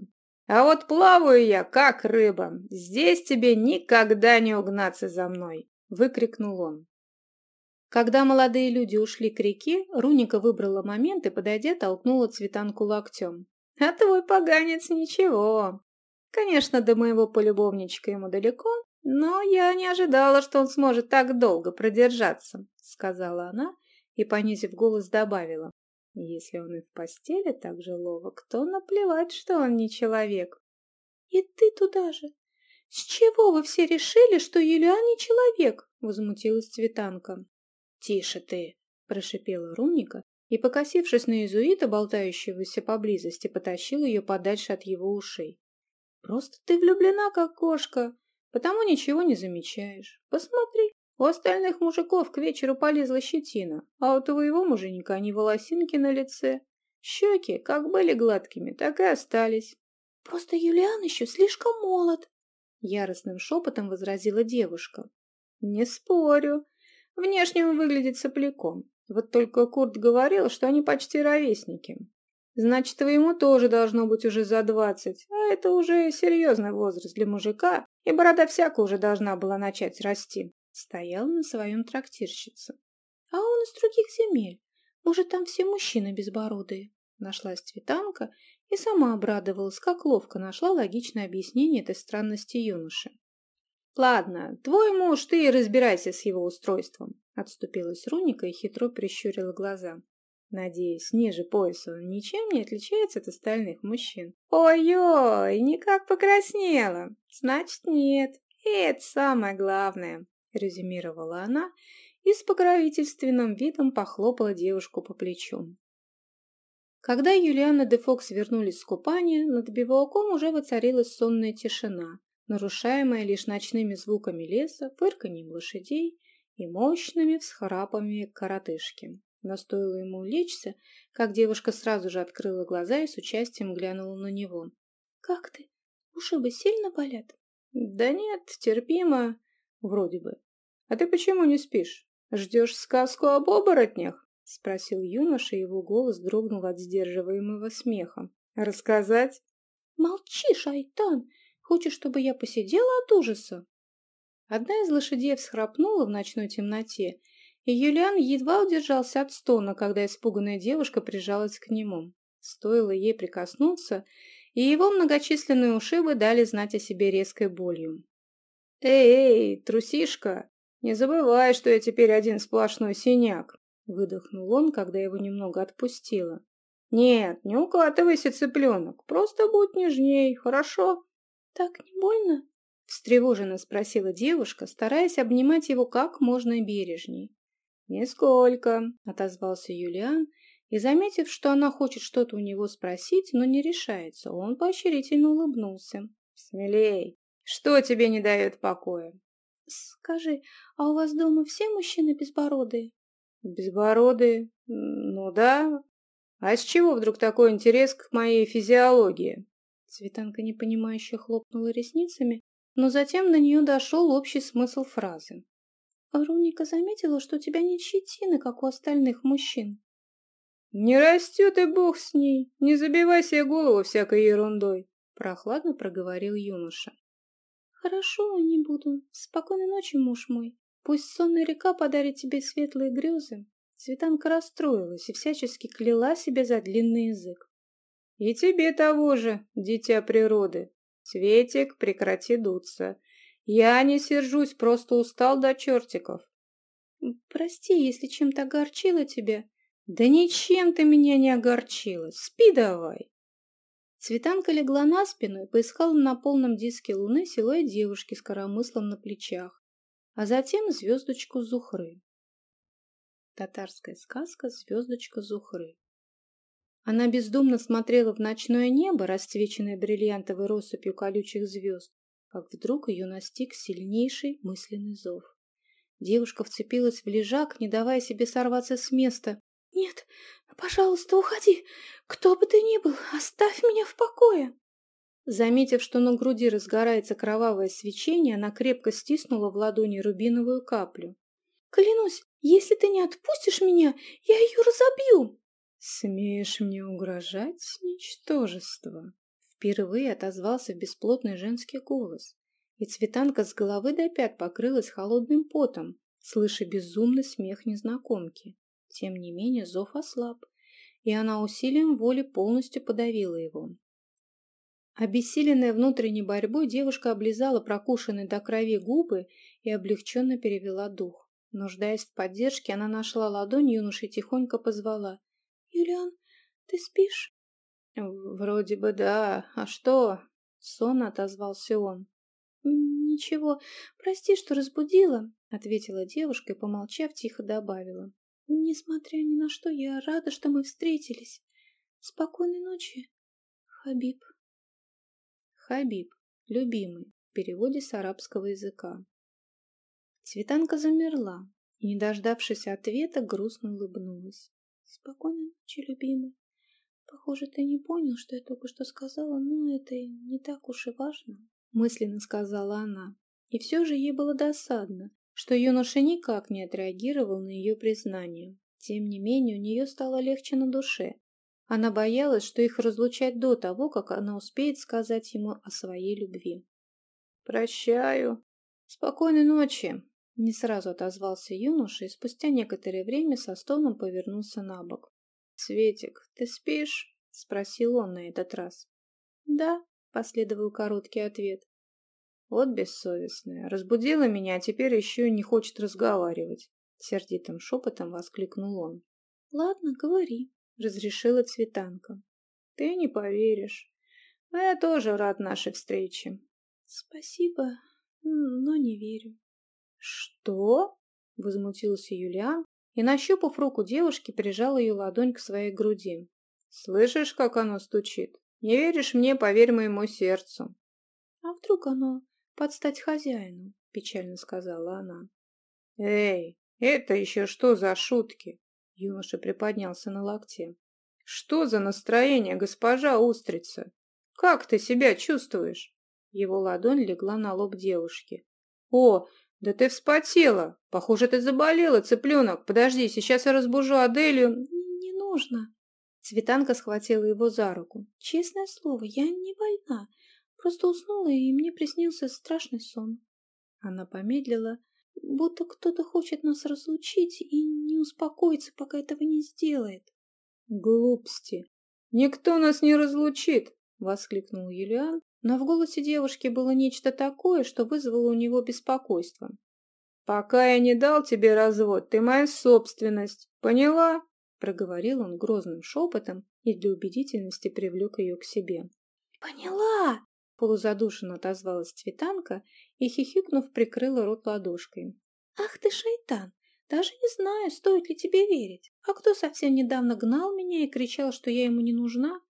А вот плаваю я, как рыба. Здесь тебе никогда не угнаться за мной!» — выкрикнул он. Когда молодые люди ушли к реке, Руника выбрала момент и, подойдя, толкнула цветанку локтем. «А твой поганец ничего. Конечно, до моего полюбовничка ему далеко, но я не ожидала, что он сможет так долго продержаться», — сказала она и, понизив голос, добавила. Если он и в постели так же ловок, то наплевать, что он не человек. И ты туда же. С чего вы все решили, что Юлиан не человек? Возмутилась Цветанка. Тише ты, прошипела Руника и, покосившись на изуита, болтающегося поблизости, потащил ее подальше от его ушей. Просто ты влюблена, как кошка, потому ничего не замечаешь. Посмотри, у остальных мужиков к вечеру полезла щетина, а у твоего муженька ни волосинки на лице. Щеки как были гладкими, так и остались. Просто Юлиан еще слишком молод, яростным шепотом возразила девушка. Не спорю. Внешне он выглядит сопляком. Вот только Курт говорил, что они почти ровесники. Значит, твоему тоже должно быть уже за двадцать, а это уже серьезный возраст для мужика, и борода всяко уже должна была начать расти стоял на своем трактирщице. «А он из других земель. Может, там все мужчины безбородые?» Нашлась Цветанка и сама обрадовалась, как ловко нашла логичное объяснение этой странности юноши. «Ладно, твой муж, ты и разбирайся с его устройством», отступилась Руника и хитро прищурила глаза. Надеюсь, ниже пояса он ничем не отличается от остальных мужчин. Ой-ой, никак покраснела. Значит, нет. И это самое главное резюмировала она и с покровительственным видом похлопала девушку по плечу. Когда Юлиана де Фокс вернулись с купания, над бивуаком уже воцарилась сонная тишина, нарушаемая лишь ночными звуками леса, фырканьем лошадей и мощными всхрапами коротышки. Но стоило ему улечься, как девушка сразу же открыла глаза и с участием глянула на него. «Как ты? Ушибы сильно болят?» «Да нет, терпимо, вроде бы. «А ты почему не спишь? Ждешь сказку об оборотнях?» — спросил юноша, и его голос дрогнул от сдерживаемого смеха. «Рассказать?» «Молчи, шайтан! Хочешь, чтобы я посидела от ужаса?» Одна из лошадей всхрапнула в ночной темноте, и Юлиан едва удержался от стона, когда испуганная девушка прижалась к нему. Стоило ей прикоснуться, и его многочисленные ушибы дали знать о себе резкой болью. «Эй, эй, трусишка!» «Не забывай, что я теперь один сплошной синяк», — выдохнул он, когда его немного отпустило. «Нет, не укатывайся, цыпленок, просто будь нежней, хорошо?» «Так не больно?» — встревоженно спросила девушка, стараясь обнимать его как можно бережней. «Нисколько», — отозвался Юлиан, и, заметив, что она хочет что-то у него спросить, но не решается, он поощрительно улыбнулся. «Смелей! Что тебе не дает покоя?» «Скажи, а у вас дома все мужчины безбородые?» «Безбородые? Ну да. А с чего вдруг такой интерес к моей физиологии?» Цветанка непонимающе хлопнула ресницами, но затем на нее дошел общий смысл фразы. «Руника заметила, что у тебя нет щетины, как у остальных мужчин». Не растет и бог с ней. Не забивай себе голову всякой ерундой, прохладно проговорил юноша. Хорошо, не буду. Спокойной ночи, муж мой. Пусть сонная река подарит тебе светлые грезы. Цветанка расстроилась и всячески кляла себя за длинный язык. И тебе того же, дитя природы. Цветик, прекрати дуться. Я не сержусь, просто устал до чертиков. Прости, если чем-то огорчила тебя. Да ничем ты меня не огорчила. Спи давай. Цветанка легла на спину и поискала на полном диске луны силуэт девушки с коромыслом на плечах, а затем звездочку Зухры. Татарская сказка «Звездочка Зухры». Она бездумно смотрела в ночное небо, расцвеченное бриллиантовой россыпью колючих звезд, как вдруг ее настиг сильнейший мысленный зов. Девушка вцепилась в лежак, не давая себе сорваться с места. «Нет, пожалуйста, уходи! Кто бы ты ни был, оставь меня в покое!» Заметив, что на груди разгорается кровавое свечение, она крепко стиснула в ладони рубиновую каплю. «Клянусь, если ты не отпустишь меня, я ее разобью!» «Смеешь мне угрожать, ничтожество?» Впервые отозвался бесплотный женский голос, и Цветанка с головы до пят покрылась холодным потом, слыша безумный смех незнакомки. Тем не менее зов ослаб, и она усилием воли полностью подавила его. Обессиленная внутренней борьбой, девушка облизала прокушенные до крови губы и облегченно перевела дух. Нуждаясь в поддержке, она нашла ладонь юноши и тихонько позвала. «Юлиан, ты спишь?» «Вроде бы да. А что?» — сонно отозвался он. «Ничего. Прости, что разбудила», — ответила девушка и, помолчав, тихо добавила. «Несмотря ни на что, я рада, что мы встретились. Спокойной ночи, Хабиб». Хабиб, любимый, в переводе с арабского языка. Цветанка замерла и, не дождавшись ответа, грустно улыбнулась. «Спокойной ночи, любимый. Похоже, ты не понял, что я только что сказала, но это не так уж и важно», — мысленно сказала она. И все же ей было досадно, что юноша никак не отреагировал на ее признание. Тем не менее, у нее стало легче на душе. Она боялась, что их разлучать до того, как она успеет сказать ему о своей любви. «Прощаю. Спокойной ночи», не сразу отозвался юноша и спустя некоторое время со стоном повернулся на бок. «Светик, ты спишь?» — спросил он на этот раз. «Да», — последовал короткий ответ. «Вот бессовестная. Разбудила меня, а теперь еще и не хочет разговаривать», — сердитым шепотом воскликнул он. «Ладно, говори», — разрешила Цветанка. «Ты не поверишь. Но я тоже рад нашей встрече». «Спасибо, но не верю». «Что?» — возмутился Юлиан и, нащупав руку девушки, прижал ее ладонь к своей груди. «Слышишь, как оно стучит? Не веришь мне, поверь моему сердцу». «А вдруг оно подстать хозяину?» — печально сказала она. «Эй, это еще что за шутки?» Юноша приподнялся на локте. «Что за настроение, госпожа Устрица? Как ты себя чувствуешь?» Его ладонь легла на лоб девушки. «О, «Да ты вспотела! Похоже, ты заболела, цыпленок! Подожди, сейчас я разбужу Аделию!» «Не нужно!» Цветанка схватила его за руку. «Честное слово, я не больна. Просто уснула, и мне приснился страшный сон». Она помедлила, будто кто-то хочет нас разлучить и не успокоится, пока этого не сделает. «Глупости! Никто нас не разлучит!» — воскликнул Юлиан, но в голосе девушки было нечто такое, что вызвало у него беспокойство. «Пока я не дал тебе развод, ты моя собственность, поняла?» Проговорил он грозным шепотом и для убедительности привлек ее к себе. «Поняла!» — полузадушенно отозвалась Цветанка и, хихикнув, прикрыла рот ладошкой. «Ах ты шайтан! Даже не знаю, стоит ли тебе верить. А кто совсем недавно гнал меня и кричал, что я ему не нужна?»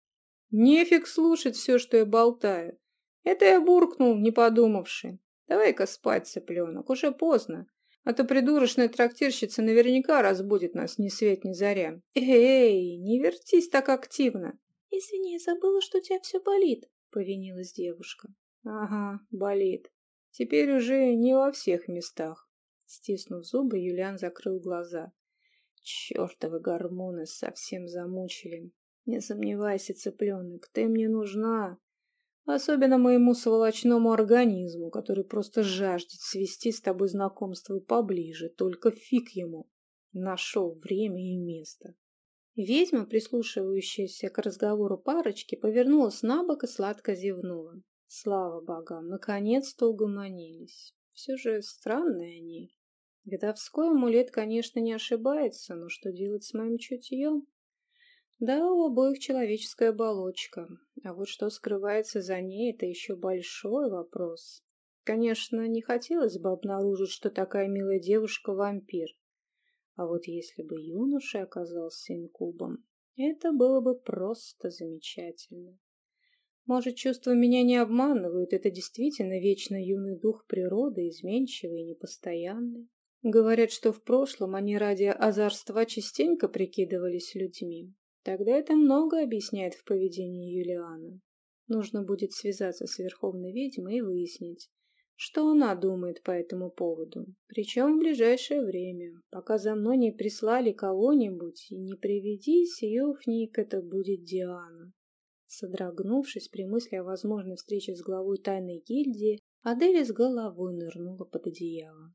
«Нефиг слушать все, что я болтаю. Это я буркнул, не подумавши. Давай-ка спать, цыпленок, уже поздно. А то придурочная трактирщица наверняка разбудит нас ни свет ни заря. Эй, не вертись так активно. Извини, я забыла, что у тебя все болит, повинилась девушка. Ага, болит. Теперь уже не во всех местах. Стиснув зубы, Юлиан закрыл глаза. Чертовы гормоны совсем замучили. Не сомневайся, цыпленок, ты мне нужна. Особенно моему сволочному организму, который просто жаждет свести с тобой знакомство поближе, только фиг ему. Нашел время и место. Ведьма, прислушивающаяся к разговору парочки, повернулась на бок и сладко зевнула. Слава богам, наконец-то угомонились. Все же странные они. Видовской амулет, конечно, не ошибается, но что делать с моим чутьем? Да, у обоих человеческая оболочка, а вот что скрывается за ней, это еще большой вопрос. Конечно, не хотелось бы обнаружить, что такая милая девушка – вампир. А вот если бы юноша оказался инкубом, это было бы просто замечательно. Может, чувства меня не обманывают, это действительно вечно юный дух природы, изменчивый и непостоянный. Говорят, что в прошлом они ради озорства частенько прикидывались людьми. Тогда это много объясняет в поведении Юлианы. Нужно будет связаться с Верховной Ведьмой и выяснить, что она думает по этому поводу. Причем в ближайшее время, пока за мной не прислали кого-нибудь, и не приведи сиюфник, это будет Диана. Содрогнувшись при мысли о возможной встрече с главой тайной гильдии, Адель с головой нырнула под одеяло.